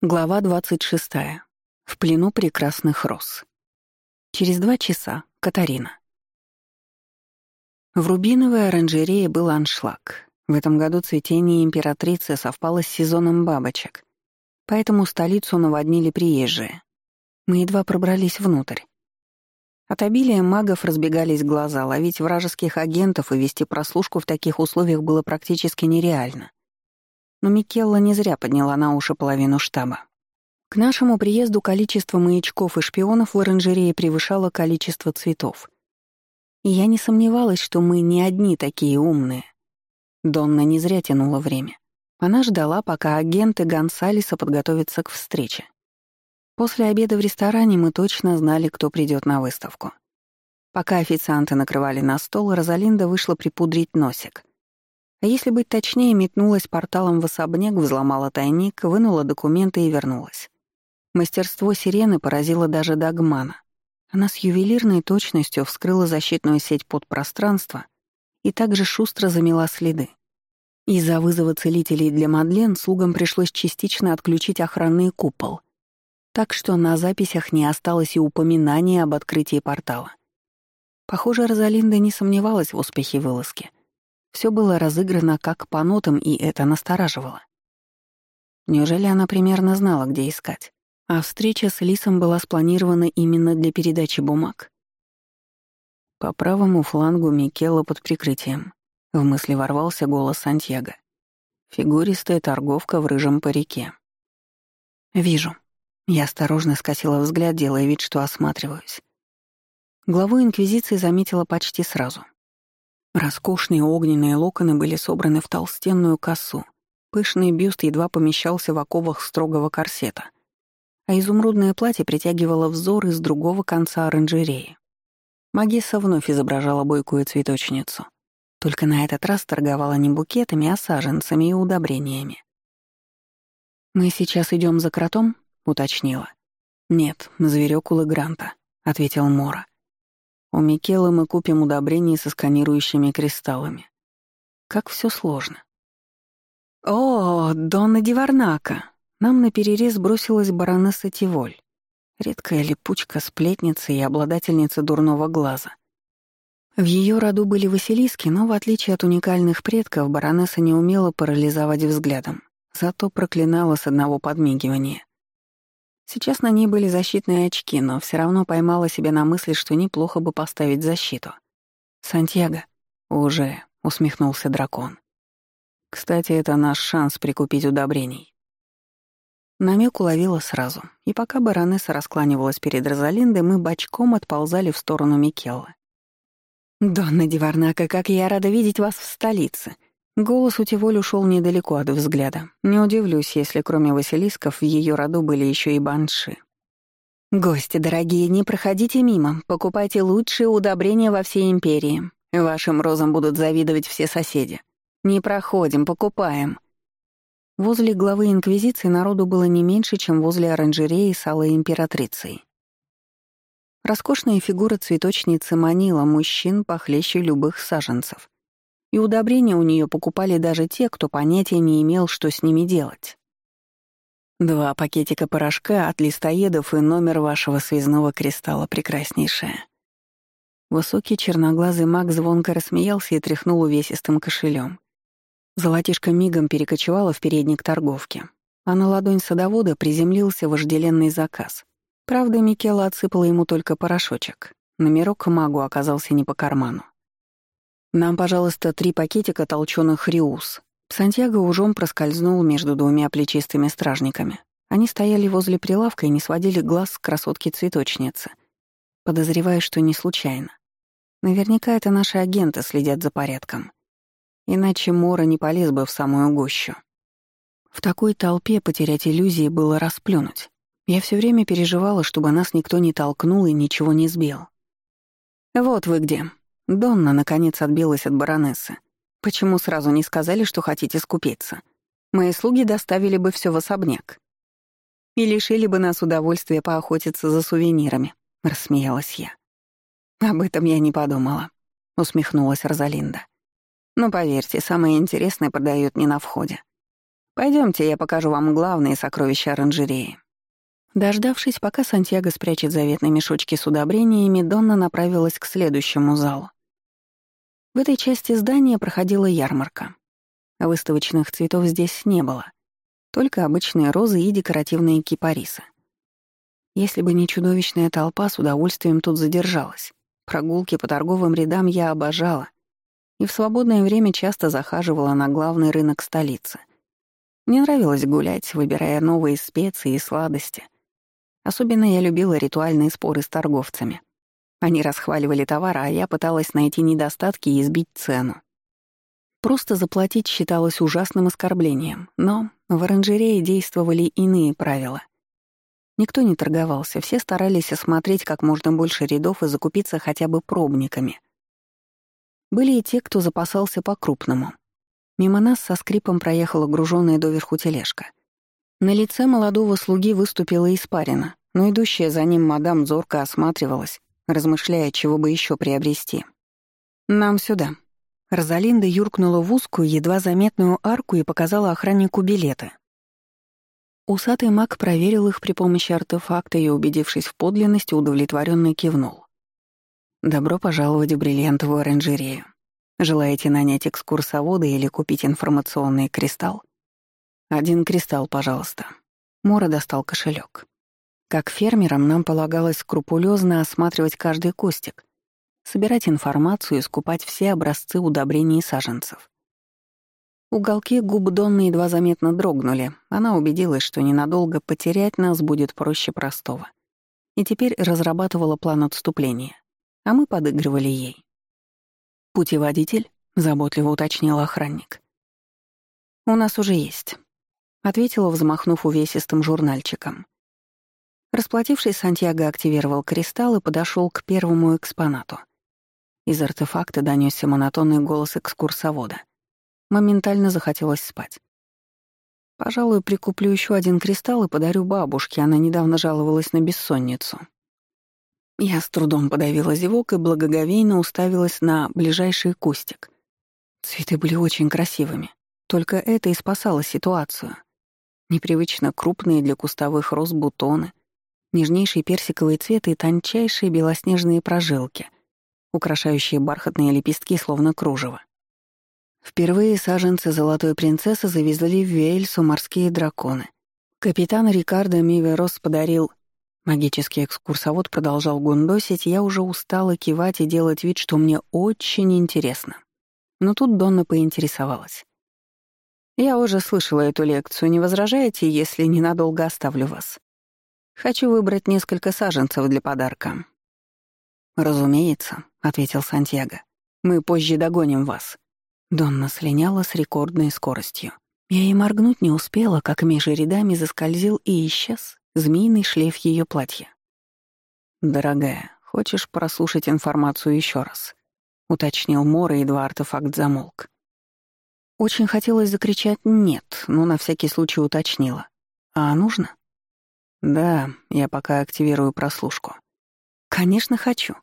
Глава 26. В плену прекрасных роз. Через два часа. Катарина. В рубиновой оранжерее был аншлаг. В этом году цветение императрицы совпало с сезоном бабочек, поэтому столицу наводнили приезжие. Мы едва пробрались внутрь. От обилия магов разбегались глаза, ловить вражеских агентов и вести прослушку в таких условиях было практически нереально но Микелла не зря подняла на уши половину штаба. К нашему приезду количество маячков и шпионов в оранжерее превышало количество цветов. И я не сомневалась, что мы не одни такие умные. Донна не зря тянула время. Она ждала, пока агенты Гонсалеса подготовятся к встрече. После обеда в ресторане мы точно знали, кто придет на выставку. Пока официанты накрывали на стол, Розалинда вышла припудрить носик. А если быть точнее, метнулась порталом в особняк, взломала тайник, вынула документы и вернулась. Мастерство сирены поразило даже Дагмана. Она с ювелирной точностью вскрыла защитную сеть подпространства и также шустро замела следы. Из-за вызова целителей для Мадлен слугам пришлось частично отключить охранный купол, так что на записях не осталось и упоминания об открытии портала. Похоже, Розалинда не сомневалась в успехе вылазки — все было разыграно как по нотам, и это настораживало. Неужели она примерно знала, где искать? А встреча с Лисом была спланирована именно для передачи бумаг? По правому флангу Микела под прикрытием. В мысли ворвался голос Сантьяго. Фигуристая торговка в рыжем парике. «Вижу». Я осторожно скосила взгляд, делая вид, что осматриваюсь. Главу Инквизиции заметила почти сразу — Роскошные огненные локоны были собраны в толстенную косу. Пышный бюст едва помещался в оковах строгого корсета, а изумрудное платье притягивало взор из другого конца оранжереи. Магесса вновь изображала бойкую цветочницу. Только на этот раз торговала не букетами, а саженцами и удобрениями. «Мы сейчас идем за кротом?» — уточнила. «Нет, зверёк у Легранта», — ответил Мора. У Микелы мы купим удобрения со сканирующими кристаллами. Как все сложно. О, Донна Диварнака! Нам на перерез бросилась баронесса Тиволь. Редкая липучка, сплетница и обладательница дурного глаза. В ее роду были Василиски, но в отличие от уникальных предков, баронесса не умела парализовать взглядом, зато проклинала с одного подмигивания. Сейчас на ней были защитные очки, но все равно поймала себя на мысли, что неплохо бы поставить защиту. «Сантьяго?» «Уже», — усмехнулся дракон. «Кстати, это наш шанс прикупить удобрений». Намек уловила сразу, и пока баронесса раскланивалась перед Розалиндой, мы бочком отползали в сторону Микелла. «Донна Диварнака, как я рада видеть вас в столице!» Голос у Тиволь ушел недалеко от взгляда. Не удивлюсь, если кроме Василисков в ее роду были еще и банши. «Гости дорогие, не проходите мимо, покупайте лучшие удобрения во всей империи. Вашим розам будут завидовать все соседи. Не проходим, покупаем». Возле главы Инквизиции народу было не меньше, чем возле оранжереи с алой императрицей. Роскошная фигура цветочницы манила мужчин похлеще любых саженцев — и удобрения у нее покупали даже те, кто понятия не имел, что с ними делать. Два пакетика порошка от листоедов и номер вашего связного кристалла прекраснейшая. Высокий черноглазый маг звонко рассмеялся и тряхнул увесистым кошелем. Золотишко мигом перекочевало в передник торговки, а на ладонь садовода приземлился вожделенный заказ. Правда, Микела отсыпала ему только порошочек. Номерок магу оказался не по карману. «Нам, пожалуйста, три пакетика толчёных риус». Сантьяго ужом проскользнул между двумя плечистыми стражниками. Они стояли возле прилавка и не сводили глаз с красотки-цветочницы, подозревая, что не случайно. Наверняка это наши агенты следят за порядком. Иначе Мора не полез бы в самую гущу. В такой толпе потерять иллюзии было расплюнуть. Я все время переживала, чтобы нас никто не толкнул и ничего не сбил. «Вот вы где», Донна, наконец, отбилась от баронессы. «Почему сразу не сказали, что хотите скупиться? Мои слуги доставили бы все в особняк. И лишили бы нас удовольствия поохотиться за сувенирами», — рассмеялась я. «Об этом я не подумала», — усмехнулась Розалинда. «Но поверьте, самое интересное продают не на входе. Пойдемте, я покажу вам главные сокровища оранжереи». Дождавшись, пока Сантьяго спрячет заветные мешочки с удобрениями, Донна направилась к следующему залу. В этой части здания проходила ярмарка. Выставочных цветов здесь не было. Только обычные розы и декоративные кипарисы. Если бы не чудовищная толпа, с удовольствием тут задержалась. Прогулки по торговым рядам я обожала. И в свободное время часто захаживала на главный рынок столицы. Мне нравилось гулять, выбирая новые специи и сладости. Особенно я любила ритуальные споры с торговцами. Они расхваливали товар, а я пыталась найти недостатки и избить цену. Просто заплатить считалось ужасным оскорблением, но в оранжерее действовали иные правила. Никто не торговался, все старались осмотреть как можно больше рядов и закупиться хотя бы пробниками. Были и те, кто запасался по-крупному. Мимо нас со скрипом проехала груженная доверху тележка. На лице молодого слуги выступила испарина, но идущая за ним мадам зорко осматривалась, размышляя, чего бы еще приобрести. «Нам сюда», Розалинда юркнула в узкую, едва заметную арку и показала охраннику билеты. Усатый маг проверил их при помощи артефакта и, убедившись в подлинности, удовлетворенно кивнул. «Добро пожаловать в бриллиантовую оранжерею. Желаете нанять экскурсовода или купить информационный кристалл? Один кристалл, пожалуйста». Мора достал кошелек. Как фермерам нам полагалось скрупулезно осматривать каждый кустик, собирать информацию и скупать все образцы удобрений и саженцев. Уголки губ Донны едва заметно дрогнули. Она убедилась, что ненадолго потерять нас будет проще простого. И теперь разрабатывала план отступления. А мы подыгрывали ей. «Путеводитель?» — заботливо уточнил охранник. «У нас уже есть», — ответила, взмахнув увесистым журнальчиком. Расплатившись, Сантьяго активировал кристалл и подошел к первому экспонату. Из артефакта донесся монотонный голос экскурсовода. Моментально захотелось спать. Пожалуй, прикуплю еще один кристалл и подарю бабушке, она недавно жаловалась на бессонницу. Я с трудом подавила зевок и благоговейно уставилась на ближайший кустик. Цветы были очень красивыми. Только это и спасало ситуацию. Непривычно крупные для кустовых роз бутоны, нежнейший персиковый цвет и тончайшие белоснежные прожилки — украшающие бархатные лепестки словно кружево. Впервые саженцы золотой принцессы завезли в Вейльсу морские драконы. Капитан Рикардо Миверос подарил... Магический экскурсовод продолжал гундосить, я уже устала кивать и делать вид, что мне очень интересно. Но тут Донна поинтересовалась. «Я уже слышала эту лекцию, не возражаете, если ненадолго оставлю вас? Хочу выбрать несколько саженцев для подарка». «Разумеется», — ответил Сантьяго. «Мы позже догоним вас». Донна слиняла с рекордной скоростью. Я и моргнуть не успела, как между рядами заскользил и исчез змеиный шлейф ее платья. «Дорогая, хочешь прослушать информацию еще раз?» — уточнил Мора, едва артефакт замолк. Очень хотелось закричать «нет», но на всякий случай уточнила. «А нужно?» «Да, я пока активирую прослушку». «Конечно, хочу»,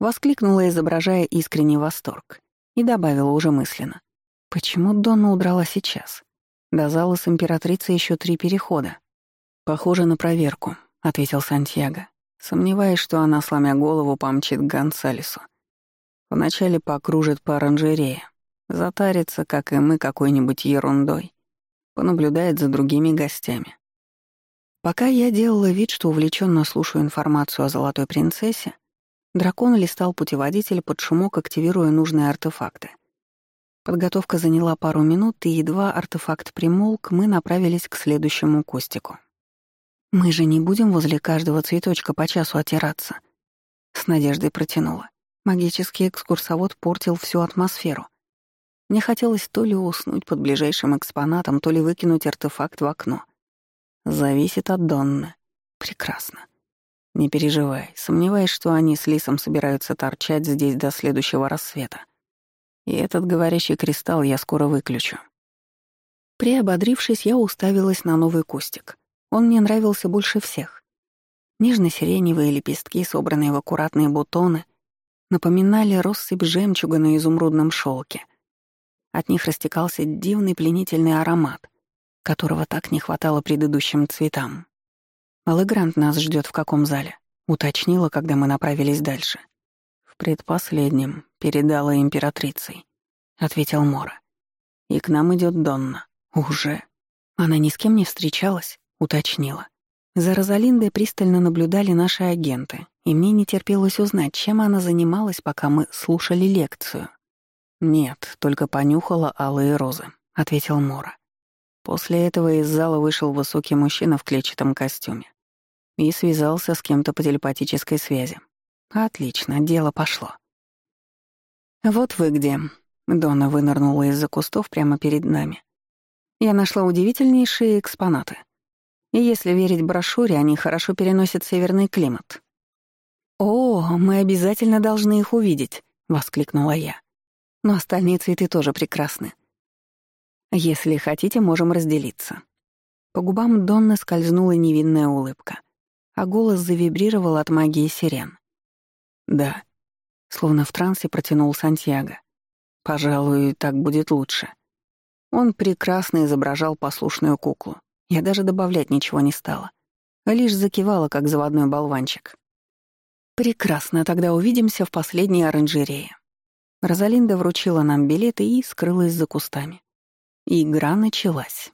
Воскликнула, изображая искренний восторг, и добавила уже мысленно. Почему Донна удрала сейчас? До зала с императрицей еще три перехода. «Похоже на проверку», — ответил Сантьяго, сомневаясь, что она, сломя голову, помчит к Гонсалесу. Вначале покружит по оранжерее, затарится, как и мы, какой-нибудь ерундой, понаблюдает за другими гостями. Пока я делала вид, что увлеченно слушаю информацию о золотой принцессе, Дракон листал путеводитель под шумок, активируя нужные артефакты. Подготовка заняла пару минут, и едва артефакт примолк, мы направились к следующему кустику. «Мы же не будем возле каждого цветочка по часу отираться», — с надеждой протянула. Магический экскурсовод портил всю атмосферу. Мне хотелось то ли уснуть под ближайшим экспонатом, то ли выкинуть артефакт в окно. Зависит от Донны. Прекрасно. Не переживай, сомневаюсь, что они с Лисом собираются торчать здесь до следующего рассвета. И этот говорящий кристалл я скоро выключу. Приободрившись, я уставилась на новый кустик. Он мне нравился больше всех. Нежно-сиреневые лепестки, собранные в аккуратные бутоны, напоминали россыпь жемчуга на изумрудном шелке. От них растекался дивный пленительный аромат, которого так не хватало предыдущим цветам. «Алэгрант нас ждет в каком зале?» — уточнила, когда мы направились дальше. «В предпоследнем, передала императрицей», — ответил Мора. «И к нам идет Донна. Уже. Она ни с кем не встречалась?» — уточнила. За Розалиндой пристально наблюдали наши агенты, и мне не терпелось узнать, чем она занималась, пока мы слушали лекцию. «Нет, только понюхала алые розы», — ответил Мора. После этого из зала вышел высокий мужчина в клетчатом костюме и связался с кем-то по телепатической связи. Отлично, дело пошло. «Вот вы где», — Дона вынырнула из-за кустов прямо перед нами. Я нашла удивительнейшие экспонаты. И если верить брошюре, они хорошо переносят северный климат. «О, мы обязательно должны их увидеть», — воскликнула я. «Но остальные цветы тоже прекрасны. Если хотите, можем разделиться». По губам Донны скользнула невинная улыбка а голос завибрировал от магии сирен. «Да», — словно в трансе протянул Сантьяго. «Пожалуй, так будет лучше». Он прекрасно изображал послушную куклу. Я даже добавлять ничего не стала. Лишь закивала, как заводной болванчик. «Прекрасно, тогда увидимся в последней оранжерее». Розалинда вручила нам билеты и скрылась за кустами. Игра началась.